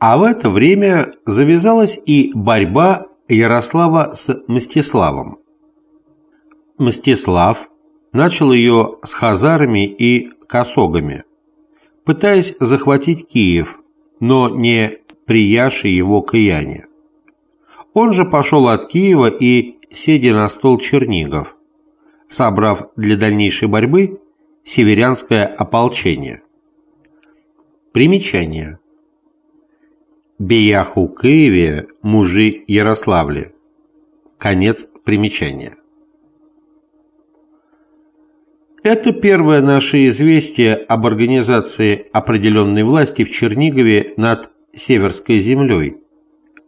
А в это время завязалась и борьба Ярослава с Мстиславом. Мстислав начал ее с хазарами и косогами, пытаясь захватить Киев, но не прияши его каяне. Он же пошел от Киева и, сидя на стол Чернигов, собрав для дальнейшей борьбы северянское ополчение. Примечание. Бияху Киеве, мужи Ярославле. Конец примечания. Это первое наше известие об организации определенной власти в Чернигове над Северской землей,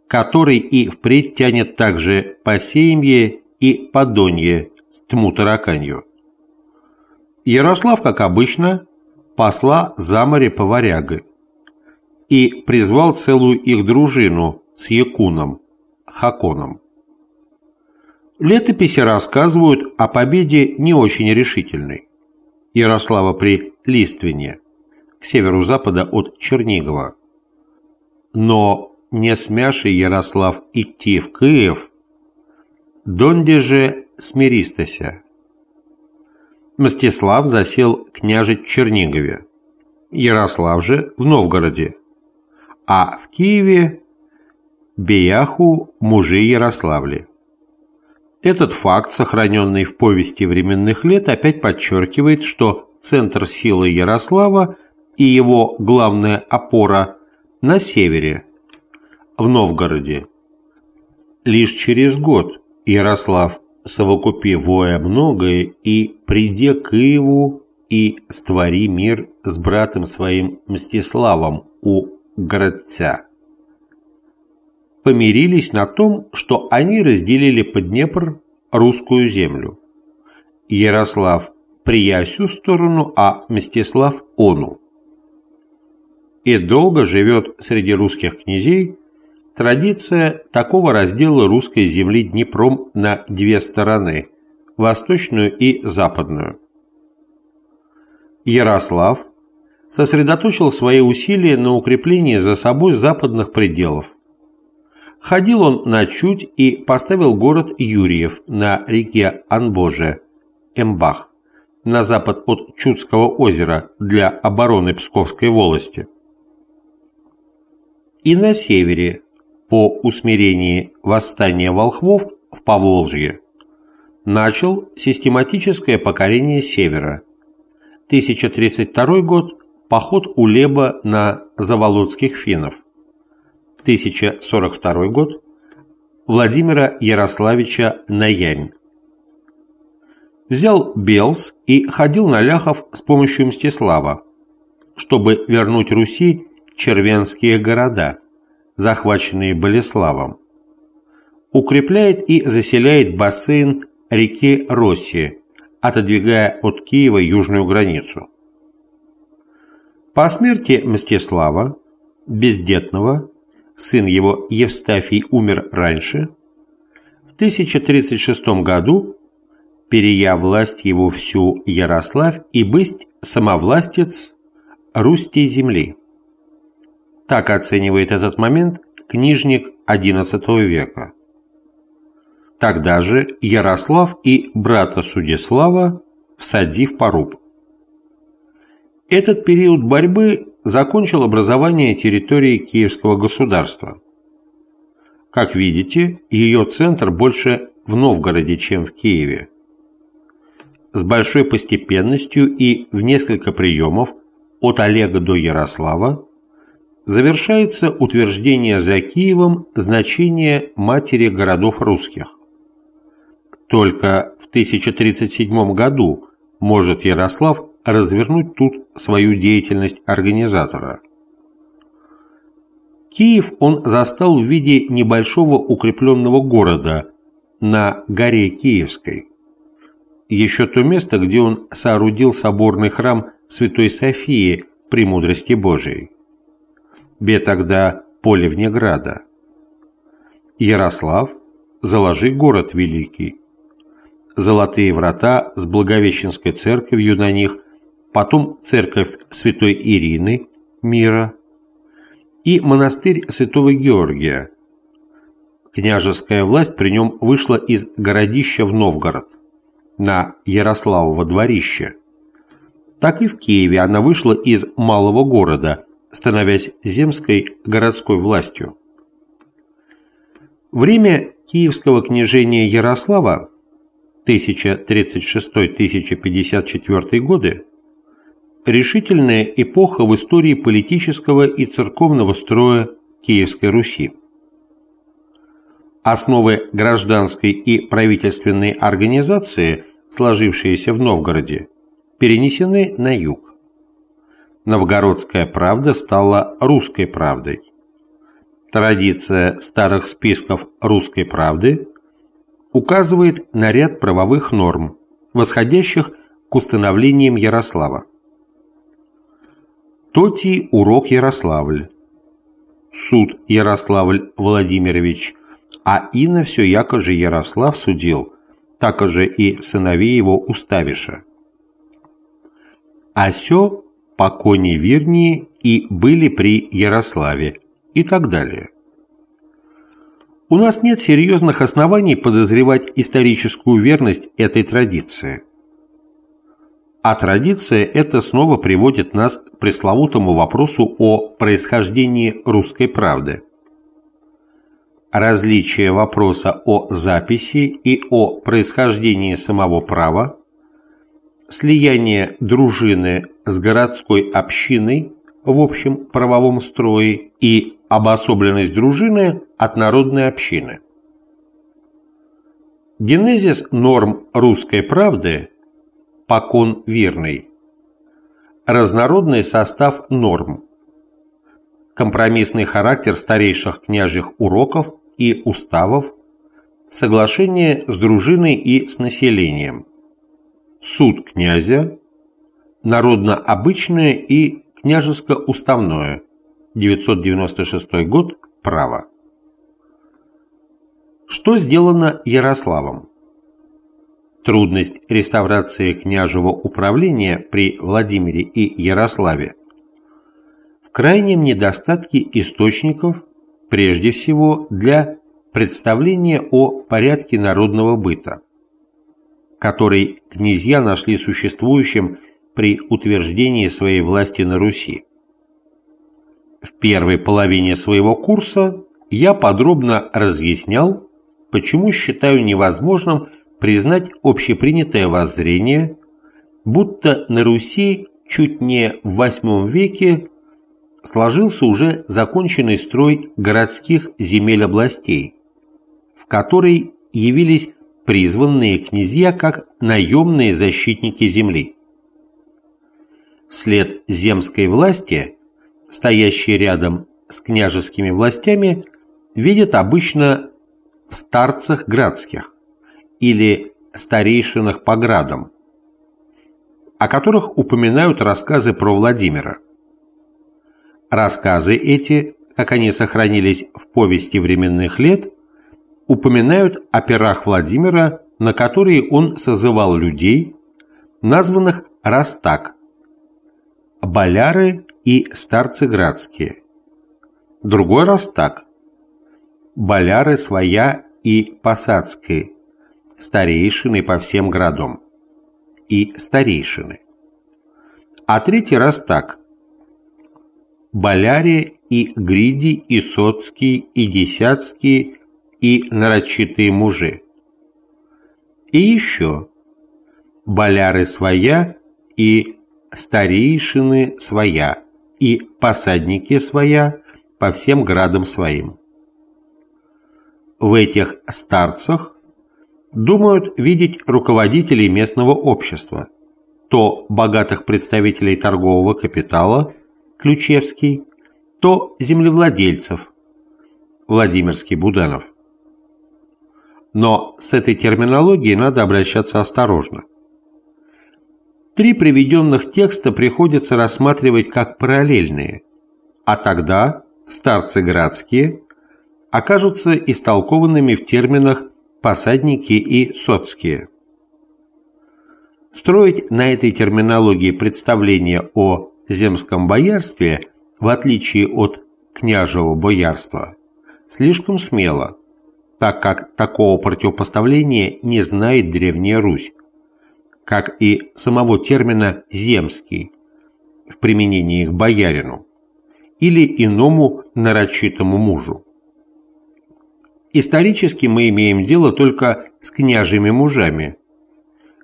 который и впредь тянет также по Сеймье и по Донье тьму тараканью. Ярослав, как обычно, посла за море по варягы и призвал целую их дружину с Якуном, Хаконом. Летописи рассказывают о победе не очень решительной. Ярослава при Лиственне, к северу-запада от Чернигова. Но не смяши Ярослав идти в Киев, донде же смиристася. Мстислав засел княжить в Чернигове, Ярослав же в Новгороде, а в Киеве Беяху мужи Ярославли. Этот факт, сохраненный в повести временных лет, опять подчеркивает, что центр силы Ярослава и его главная опора на севере, в Новгороде. Лишь через год Ярослав, совокупивое многое, и приде к Киеву и створи мир с братом своим Мстиславом у городца помирились на том, что они разделили под Днепр русскую землю. Ярослав прия всю сторону, а Мстислав – ону. И долго живет среди русских князей традиция такого раздела русской земли Днепром на две стороны – восточную и западную. Ярослав сосредоточил свои усилия на укреплении за собой западных пределов – Ходил он на Чуть и поставил город Юрьев на реке Анбоже, Эмбах, на запад от Чудского озера для обороны Псковской волости. И на севере, по усмирении восстания волхвов в Поволжье, начал систематическое покорение севера. 1032 год – поход Улеба на заволодских финнов. 1042 год, Владимира Ярославича Наямь. Взял Белс и ходил на ляхов с помощью Мстислава, чтобы вернуть Руси червенские города, захваченные Болеславом. Укрепляет и заселяет бассейн реки России, отодвигая от Киева южную границу. По смерти Мстислава, бездетного, сын его Евстафий умер раньше, в 1036 году, перея власть его всю Ярославь и бысть самовластец Русти земли. Так оценивает этот момент книжник XI века. Тогда же Ярослав и брата Судеслава всадив поруб. Этот период борьбы закончил образование территории Киевского государства. Как видите, ее центр больше в Новгороде, чем в Киеве. С большой постепенностью и в несколько приемов от Олега до Ярослава завершается утверждение за Киевом значения матери городов русских. Только в 1037 году может Ярослав развернуть тут свою деятельность организатора. Киев он застал в виде небольшого укрепленного города на горе Киевской. Еще то место, где он соорудил соборный храм Святой Софии Премудрости Божией. Бе тогда поле вне града. Ярослав, заложи город великий. Золотые врата с Благовещенской церковью на них потом церковь святой Ирины, мира, и монастырь Святого Георгия. Княжеская власть при нем вышла из городища в Новгород, на Ярославово дворище. Так и в Киеве она вышла из малого города, становясь земской городской властью. Время киевского княжения Ярослава 1036-1054 годы решительная эпоха в истории политического и церковного строя Киевской Руси. Основы гражданской и правительственной организации, сложившиеся в Новгороде, перенесены на юг. Новгородская правда стала русской правдой. Традиция старых списков русской правды указывает на ряд правовых норм, восходящих к установлениям Ярослава. Тотий урок Ярославль. Суд Ярославль Владимирович, а ино все яко же Ярослав судил, так же и сыновей его уставиша. А сё покони вернее и были при Ярославе и так далее. У нас нет серьезных оснований подозревать историческую верность этой традиции – а традиция эта снова приводит нас к пресловутому вопросу о происхождении русской правды. Различие вопроса о записи и о происхождении самого права, слияние дружины с городской общиной в общем правовом строе и обособленность дружины от народной общины. Генезис норм русской правды покон верный. Разнородный состав норм. Компромиссный характер старейших княжьих уроков и уставов. Соглашение с дружиной и с населением. Суд князя. Народно-обычное и княжеско-уставное. 996 год. Право. Что сделано Ярославом? Трудность реставрации княжего управления при Владимире и Ярославе в крайнем недостатке источников, прежде всего для представления о порядке народного быта, который князья нашли существующим при утверждении своей власти на Руси. В первой половине своего курса я подробно разъяснял, почему считаю невозможным признать общепринятое воззрение, будто на Руси чуть не в VIII веке сложился уже законченный строй городских земель областей, в который явились призванные князья как наемные защитники земли. След земской власти, стоящий рядом с княжескими властями, видят обычно в старцах градских или старейшинах по градам, о которых упоминают рассказы про Владимира. Рассказы эти, как они сохранились в повести временных лет, упоминают о перах Владимира, на которые он созывал людей, названных раз так – боляры и старцы градские. Другой раз так – боляры своя и посадские, старейшины по всем городам. И старейшины. А третий раз так. Боляре и Гриди, и Соцкие, и Десятские, и нарочитые мужи. И еще. Боляры своя и старейшины своя, и посадники своя по всем градам своим. В этих старцах думают видеть руководителей местного общества, то богатых представителей торгового капитала, Ключевский, то землевладельцев, Владимирский Буданов. Но с этой терминологией надо обращаться осторожно. Три приведенных текста приходится рассматривать как параллельные, а тогда старцы городские окажутся истолкованными в терминах посадники и соцкие. Строить на этой терминологии представление о земском боярстве, в отличие от княжего боярства слишком смело, так как такого противопоставления не знает Древняя Русь, как и самого термина «земский» в применении к боярину или иному нарочитому мужу. Исторически мы имеем дело только с княжими мужами,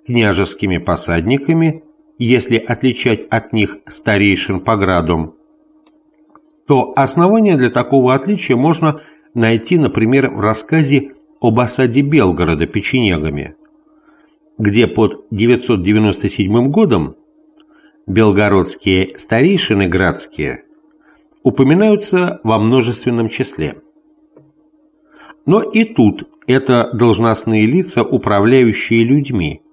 княжескими посадниками, если отличать от них старейшин по градам, то основания для такого отличия можно найти, например, в рассказе об осаде Белгорода печенегами, где под 997 годом белгородские старейшины градские упоминаются во множественном числе. Но и тут это должностные лица, управляющие людьми,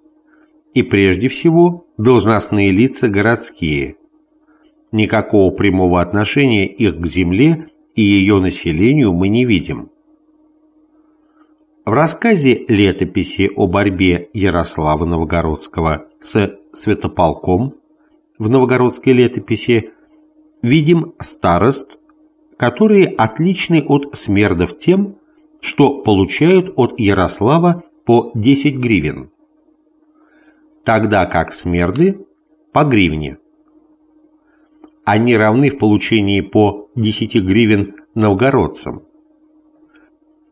и прежде всего должностные лица городские. Никакого прямого отношения их к земле и ее населению мы не видим. В рассказе летописи о борьбе Ярослава Новгородского с Святополком в новгородской летописи видим старост, которые отличны от смердов тем, что получают от Ярослава по 10 гривен, тогда как смерды по гривне они равны в получении по 10 гривен новгородцам.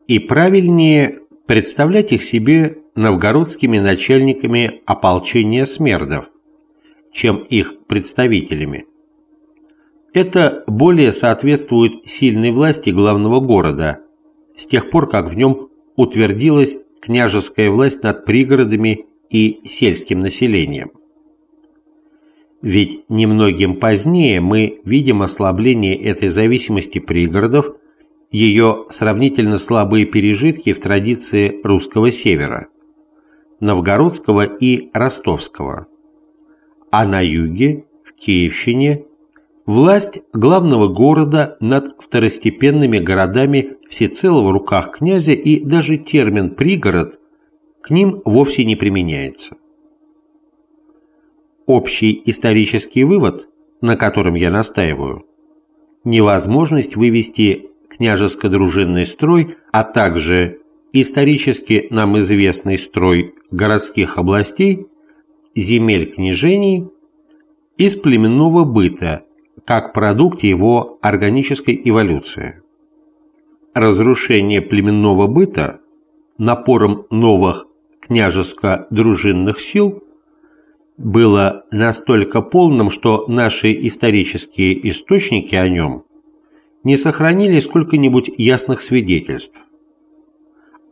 И правильнее представлять их себе новгородскими начальниками ополчения смердов, чем их представителями. Это более соответствует сильной власти главного города, с тех пор, как в нем утвердилась княжеская власть над пригородами и сельским населением. Ведь немногим позднее мы видим ослабление этой зависимости пригородов, ее сравнительно слабые пережитки в традиции русского севера, новгородского и ростовского. А на юге, в Киевщине, власть главного города над второстепенными городами всецело в руках князя и даже термин «пригород» к ним вовсе не применяется. Общий исторический вывод, на котором я настаиваю, невозможность вывести княжеско-дружинный строй, а также исторически нам известный строй городских областей, земель княжений из племенного быта, как продукт его органической эволюции. Разрушение племенного быта напором новых княжеско-дружинных сил было настолько полным, что наши исторические источники о нем не сохранили сколько-нибудь ясных свидетельств.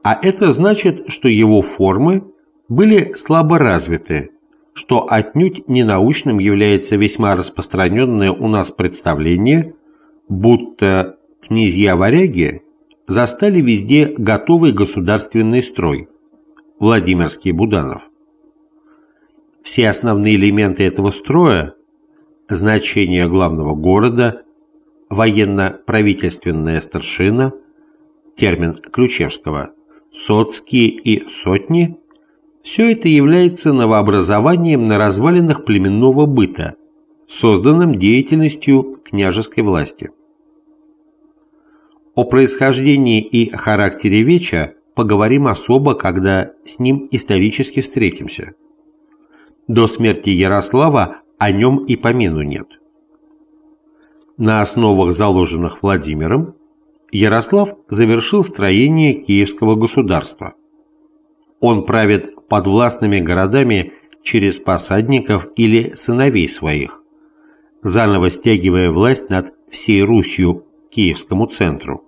А это значит, что его формы были слабо развиты, что отнюдь ненаучным является весьма распространенное у нас представление, будто князья-варяги застали везде готовый государственный строй, Владимирский Буданов. Все основные элементы этого строя – значение главного города, военно-правительственная старшина, термин Ключевского, соцкие и сотни – все это является новообразованием на развалинах племенного быта, созданным деятельностью княжеской власти. О происхождении и характере Веча поговорим особо, когда с ним исторически встретимся. До смерти Ярослава о нем и помину нет. На основах, заложенных Владимиром, Ярослав завершил строение Киевского государства. Он правит подвластными городами через посадников или сыновей своих, заново стягивая власть над всей Русью Киевскому центру.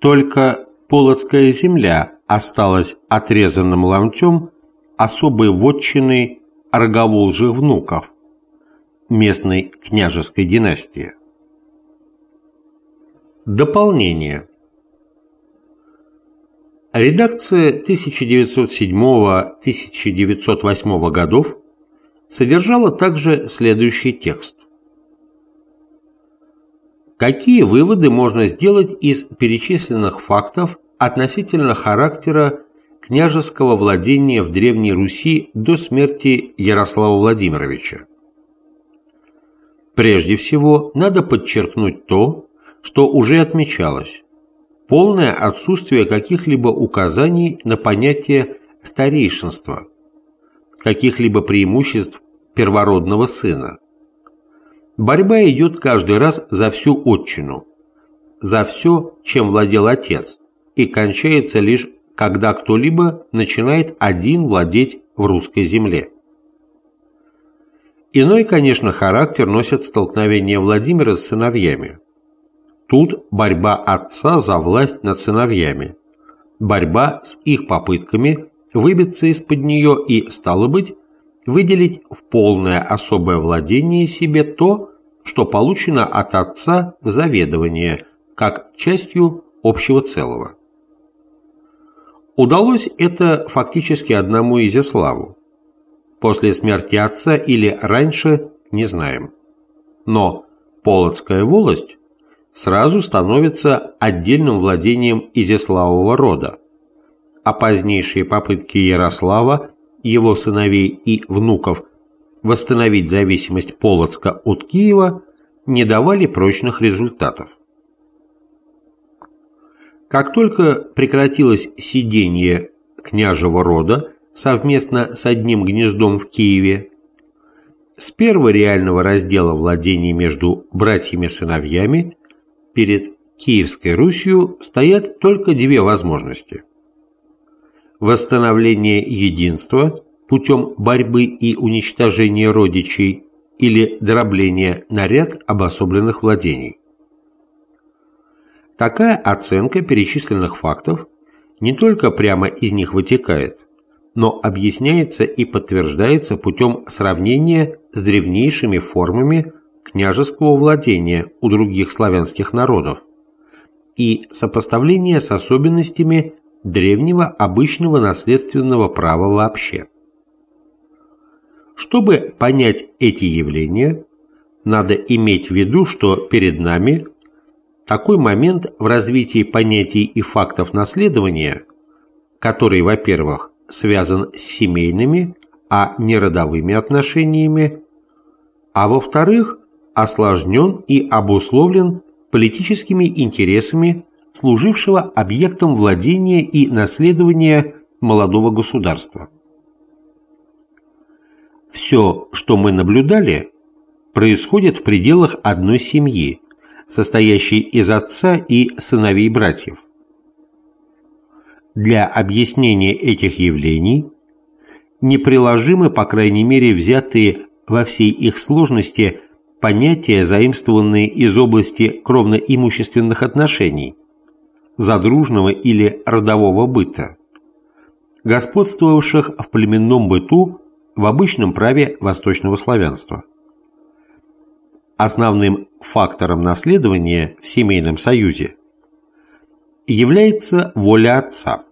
Только Полоцкая земля осталась отрезанным ломтем особой вотчины Арговолжих внуков местной княжеской династии. Дополнение. Редакция 1907-1908 годов содержала также следующий текст. Какие выводы можно сделать из перечисленных фактов относительно характера княжеского владения в Древней Руси до смерти Ярослава Владимировича. Прежде всего, надо подчеркнуть то, что уже отмечалось, полное отсутствие каких-либо указаний на понятие старейшинства, каких-либо преимуществ первородного сына. Борьба идет каждый раз за всю отчину, за все, чем владел отец, и кончается лишь, когда кто-либо начинает один владеть в русской земле. Иной, конечно, характер носят столкновения Владимира с сыновьями. Тут борьба отца за власть над сыновьями, борьба с их попытками выбиться из-под нее и, стало быть, выделить в полное особое владение себе то, что получено от отца в заведование, как частью общего целого. Удалось это фактически одному Изяславу. После смерти отца или раньше, не знаем. Но Полоцкая волость сразу становится отдельным владением Изяславова рода, а позднейшие попытки Ярослава, его сыновей и внуков восстановить зависимость Полоцка от Киева не давали прочных результатов. Как только прекратилось сидение княжего рода совместно с одним гнездом в Киеве, с первого реального раздела владений между братьями-сыновьями перед Киевской Русью стоят только две возможности. Восстановление единства путем борьбы и уничтожения родичей или дробление на ряд обособленных владений. Такая оценка перечисленных фактов не только прямо из них вытекает, но объясняется и подтверждается путем сравнения с древнейшими формами княжеского владения у других славянских народов и сопоставления с особенностями древнего обычного наследственного права вообще. Чтобы понять эти явления, надо иметь в виду, что перед нами такой момент в развитии понятий и фактов наследования, который, во-первых, связан с семейными, а не родовыми отношениями, а во-вторых, осложнен и обусловлен политическими интересами служившего объектом владения и наследования молодого государства. Все, что мы наблюдали, происходит в пределах одной семьи, состоящий из отца и сыновей братьев. Для объяснения этих явлений неприложимы, по крайней мере, взятые во всей их сложности понятия, заимствованные из области кровно-имущественных отношений, задружного или родового быта, господствовавших в племенном быту в обычном праве восточного славянства. Основным фактором наследования в семейном союзе является воля отца.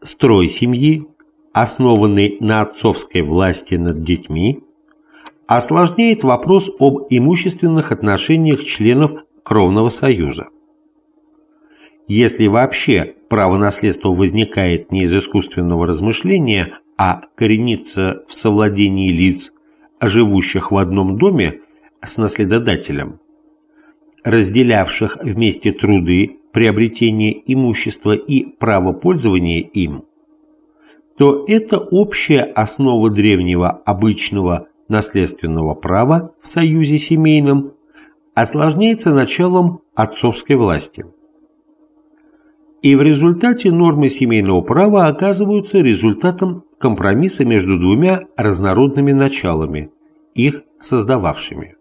Строй семьи, основанный на отцовской власти над детьми, осложняет вопрос об имущественных отношениях членов кровного союза. Если вообще право наследства возникает не из искусственного размышления, а коренится в совладении лиц, живущих в одном доме с наследодателем, разделявших вместе труды, приобретение имущества и право пользования им, то это общая основа древнего обычного наследственного права в союзе семейном осложняется началом отцовской власти. И в результате нормы семейного права оказываются результатом компромисса между двумя разнородными началами, их создававшими.